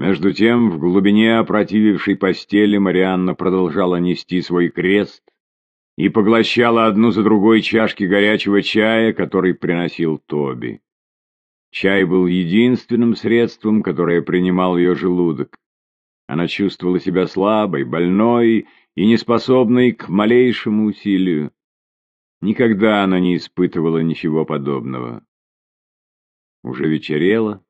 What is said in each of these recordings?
Между тем, в глубине опротивившей постели Марианна продолжала нести свой крест и поглощала одну за другой чашки горячего чая, который приносил Тоби. Чай был единственным средством, которое принимал ее желудок. Она чувствовала себя слабой, больной и неспособной к малейшему усилию. Никогда она не испытывала ничего подобного. Уже вечерело.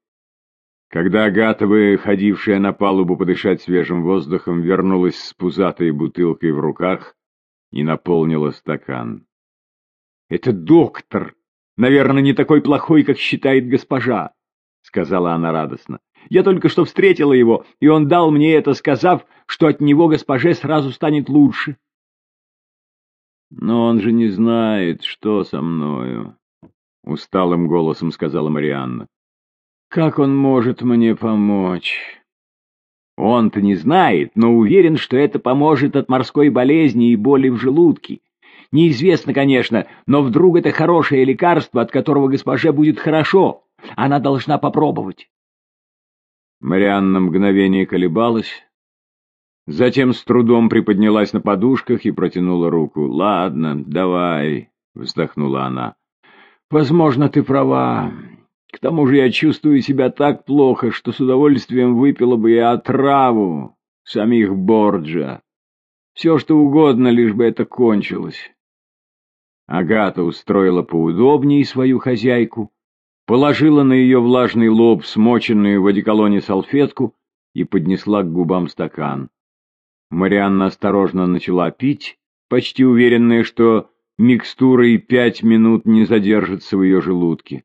Когда Агата, выходившая на палубу подышать свежим воздухом, вернулась с пузатой бутылкой в руках и наполнила стакан. «Это доктор! Наверное, не такой плохой, как считает госпожа!» — сказала она радостно. «Я только что встретила его, и он дал мне это, сказав, что от него госпоже сразу станет лучше». «Но он же не знает, что со мною», — усталым голосом сказала Марианна. Как он может мне помочь? Он-то не знает, но уверен, что это поможет от морской болезни и боли в желудке. Неизвестно, конечно, но вдруг это хорошее лекарство, от которого госпоже будет хорошо. Она должна попробовать. Марианна мгновение колебалась, затем с трудом приподнялась на подушках и протянула руку. «Ладно, давай», — вздохнула она. «Возможно, ты права. К тому же я чувствую себя так плохо, что с удовольствием выпила бы я отраву самих Борджа. Все, что угодно, лишь бы это кончилось. Агата устроила поудобнее свою хозяйку, положила на ее влажный лоб смоченную в одеколоне салфетку и поднесла к губам стакан. Марианна осторожно начала пить, почти уверенная, что микстура и пять минут не задержится в ее желудке.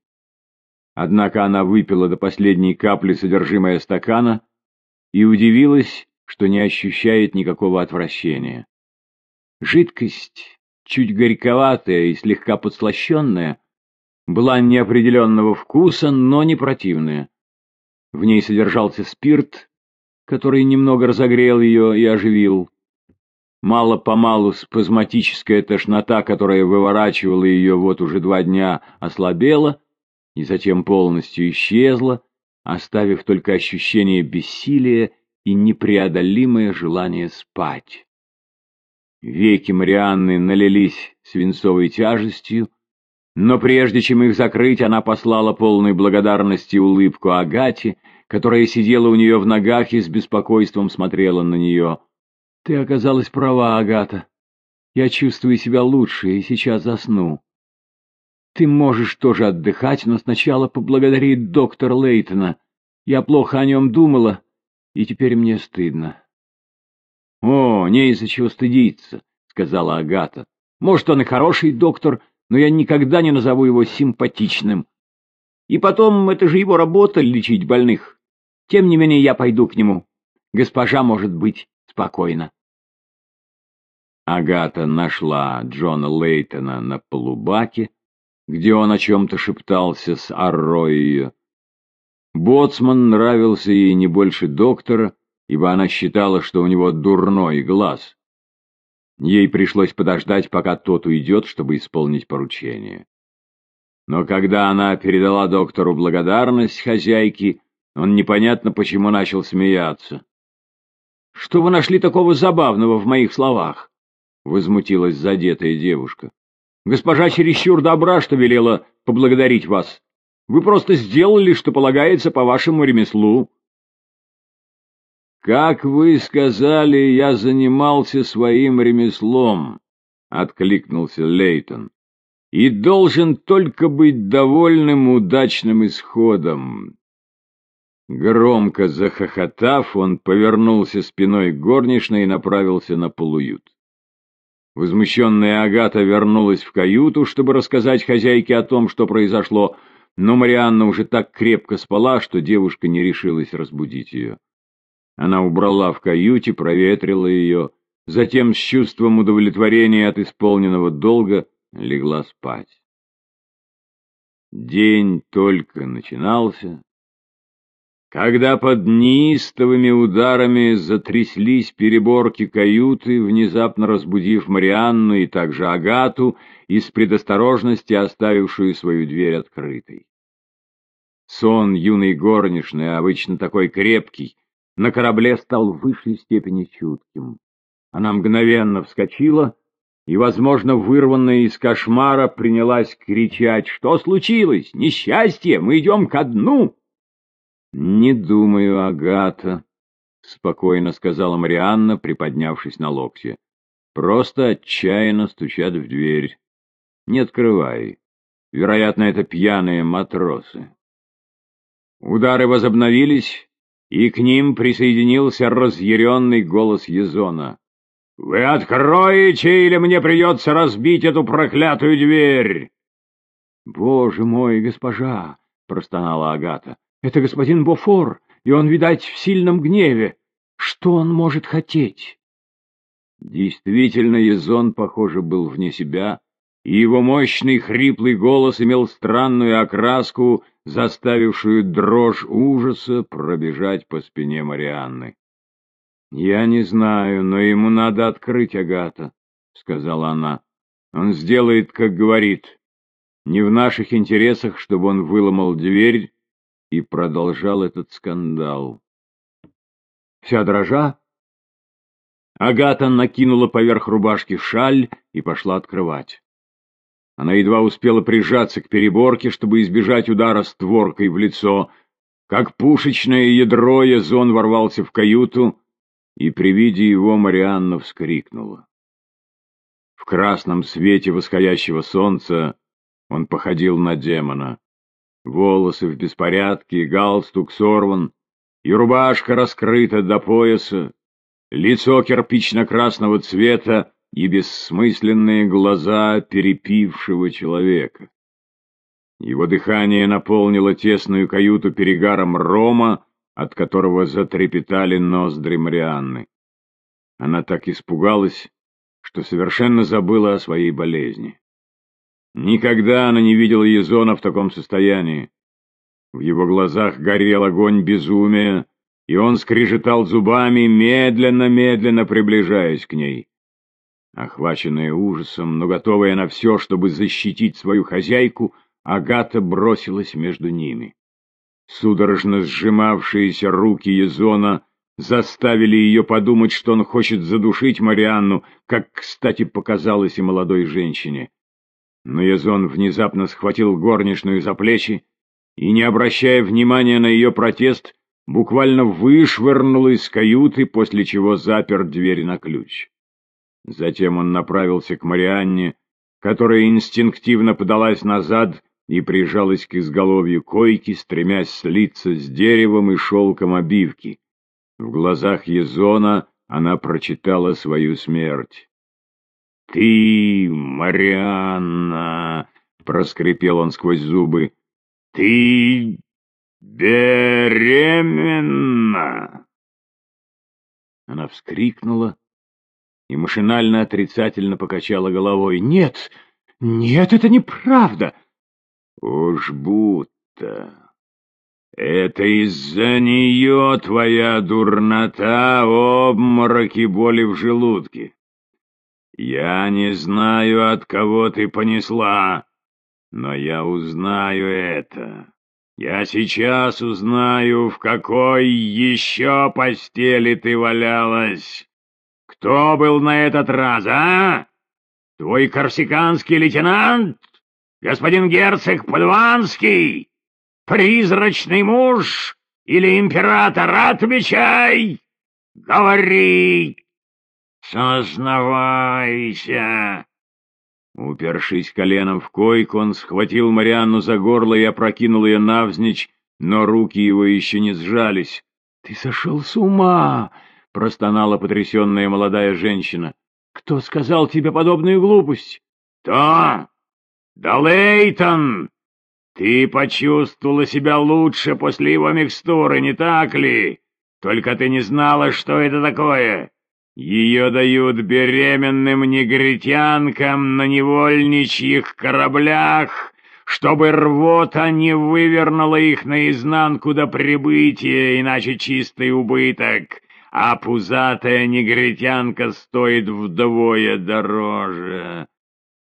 Однако она выпила до последней капли содержимое стакана и удивилась, что не ощущает никакого отвращения. Жидкость, чуть горьковатая и слегка подслащенная, была неопределенного вкуса, но не противная. В ней содержался спирт, который немного разогрел ее и оживил. Мало-помалу спазматическая тошнота, которая выворачивала ее вот уже два дня, ослабела — и затем полностью исчезла, оставив только ощущение бессилия и непреодолимое желание спать. Веки Марианны налились свинцовой тяжестью, но прежде чем их закрыть, она послала полной благодарности улыбку Агате, которая сидела у нее в ногах и с беспокойством смотрела на нее. «Ты оказалась права, Агата. Я чувствую себя лучше и сейчас засну. Ты можешь тоже отдыхать, но сначала поблагодари доктора Лейтона. Я плохо о нем думала, и теперь мне стыдно. — О, не из-за чего стыдиться, — сказала Агата. — Может, он и хороший доктор, но я никогда не назову его симпатичным. И потом, это же его работа — лечить больных. Тем не менее, я пойду к нему. Госпожа может быть спокойна. Агата нашла Джона Лейтона на полубаке, где он о чем-то шептался с Арроио. Боцман нравился ей не больше доктора, ибо она считала, что у него дурной глаз. Ей пришлось подождать, пока тот уйдет, чтобы исполнить поручение. Но когда она передала доктору благодарность хозяйке, он непонятно почему начал смеяться. «Что вы нашли такого забавного в моих словах?» — возмутилась задетая девушка. Госпожа чересчур добра, что велела поблагодарить вас. Вы просто сделали, что полагается по вашему ремеслу. «Как вы сказали, я занимался своим ремеслом», — откликнулся Лейтон, «и должен только быть довольным удачным исходом». Громко захохотав, он повернулся спиной к горничной и направился на полуют. Возмущенная Агата вернулась в каюту, чтобы рассказать хозяйке о том, что произошло, но Марианна уже так крепко спала, что девушка не решилась разбудить ее. Она убрала в каюте, проветрила ее, затем с чувством удовлетворения от исполненного долга легла спать. День только начинался, когда под неистовыми ударами затряслись переборки каюты, внезапно разбудив Марианну и также Агату, из предосторожности оставившую свою дверь открытой. Сон юной горничной, обычно такой крепкий, на корабле стал в высшей степени чутким. Она мгновенно вскочила и, возможно, вырванная из кошмара, принялась кричать «Что случилось? Несчастье! Мы идем ко дну!» «Не думаю, Агата», — спокойно сказала Марианна, приподнявшись на локте. «Просто отчаянно стучат в дверь. Не открывай. Вероятно, это пьяные матросы». Удары возобновились, и к ним присоединился разъяренный голос Езона. «Вы откроете, или мне придется разбить эту проклятую дверь?» «Боже мой, госпожа!» — простонала Агата. «Это господин Бофор, и он, видать, в сильном гневе. Что он может хотеть?» Действительно, Езон, похоже, был вне себя, и его мощный хриплый голос имел странную окраску, заставившую дрожь ужаса пробежать по спине Марианны. «Я не знаю, но ему надо открыть Агата», — сказала она. «Он сделает, как говорит. Не в наших интересах, чтобы он выломал дверь и продолжал этот скандал». Вся дрожа, Агата накинула поверх рубашки шаль и пошла открывать. Она едва успела прижаться к переборке, чтобы избежать удара створкой в лицо. Как пушечное ядро Язон ворвался в каюту, и при виде его Марианна вскрикнула. В красном свете восходящего солнца он походил на демона. Волосы в беспорядке, галстук сорван, и рубашка раскрыта до пояса, лицо кирпично-красного цвета и бессмысленные глаза перепившего человека. Его дыхание наполнило тесную каюту перегаром рома, от которого затрепетали ноздри Марианны. Она так испугалась, что совершенно забыла о своей болезни. Никогда она не видела Езона в таком состоянии. В его глазах горел огонь безумия, и он скрежетал зубами, медленно-медленно приближаясь к ней. Охваченная ужасом, но готовая на все, чтобы защитить свою хозяйку, Агата бросилась между ними. Судорожно сжимавшиеся руки Езона заставили ее подумать, что он хочет задушить Марианну, как, кстати, показалось и молодой женщине. Но Езон внезапно схватил горничную за плечи и, не обращая внимания на ее протест, буквально вышвырнул из каюты, после чего запер дверь на ключ. Затем он направился к Марианне, которая инстинктивно подалась назад и прижалась к изголовью койки, стремясь слиться с деревом и шелком обивки. В глазах Езона она прочитала свою смерть. «Ты, Марианна!» — проскрипел он сквозь зубы. «Ты беременна!» Она вскрикнула и машинально отрицательно покачала головой. «Нет, нет, это неправда!» Уж будто. Это из-за нее твоя дурнота, обморок и боли в желудке. Я не знаю, от кого ты понесла, но я узнаю это. Я сейчас узнаю, в какой еще постели ты валялась. Кто был на этот раз, а? Твой корсиканский лейтенант? господин герцог Подванский, призрачный муж или император, отвечай! Говори! Сознавайся!» Упершись коленом в койку, он схватил Марианну за горло и опрокинул ее навзничь, но руки его еще не сжались. «Ты сошел с ума!» — простонала потрясенная молодая женщина. «Кто сказал тебе подобную глупость?» «То! «Да, Лейтон, ты почувствовала себя лучше после его микстуры, не так ли? Только ты не знала, что это такое. Ее дают беременным негритянкам на невольничьих кораблях, чтобы рвота не вывернула их наизнанку до прибытия, иначе чистый убыток, а пузатая негритянка стоит вдвое дороже».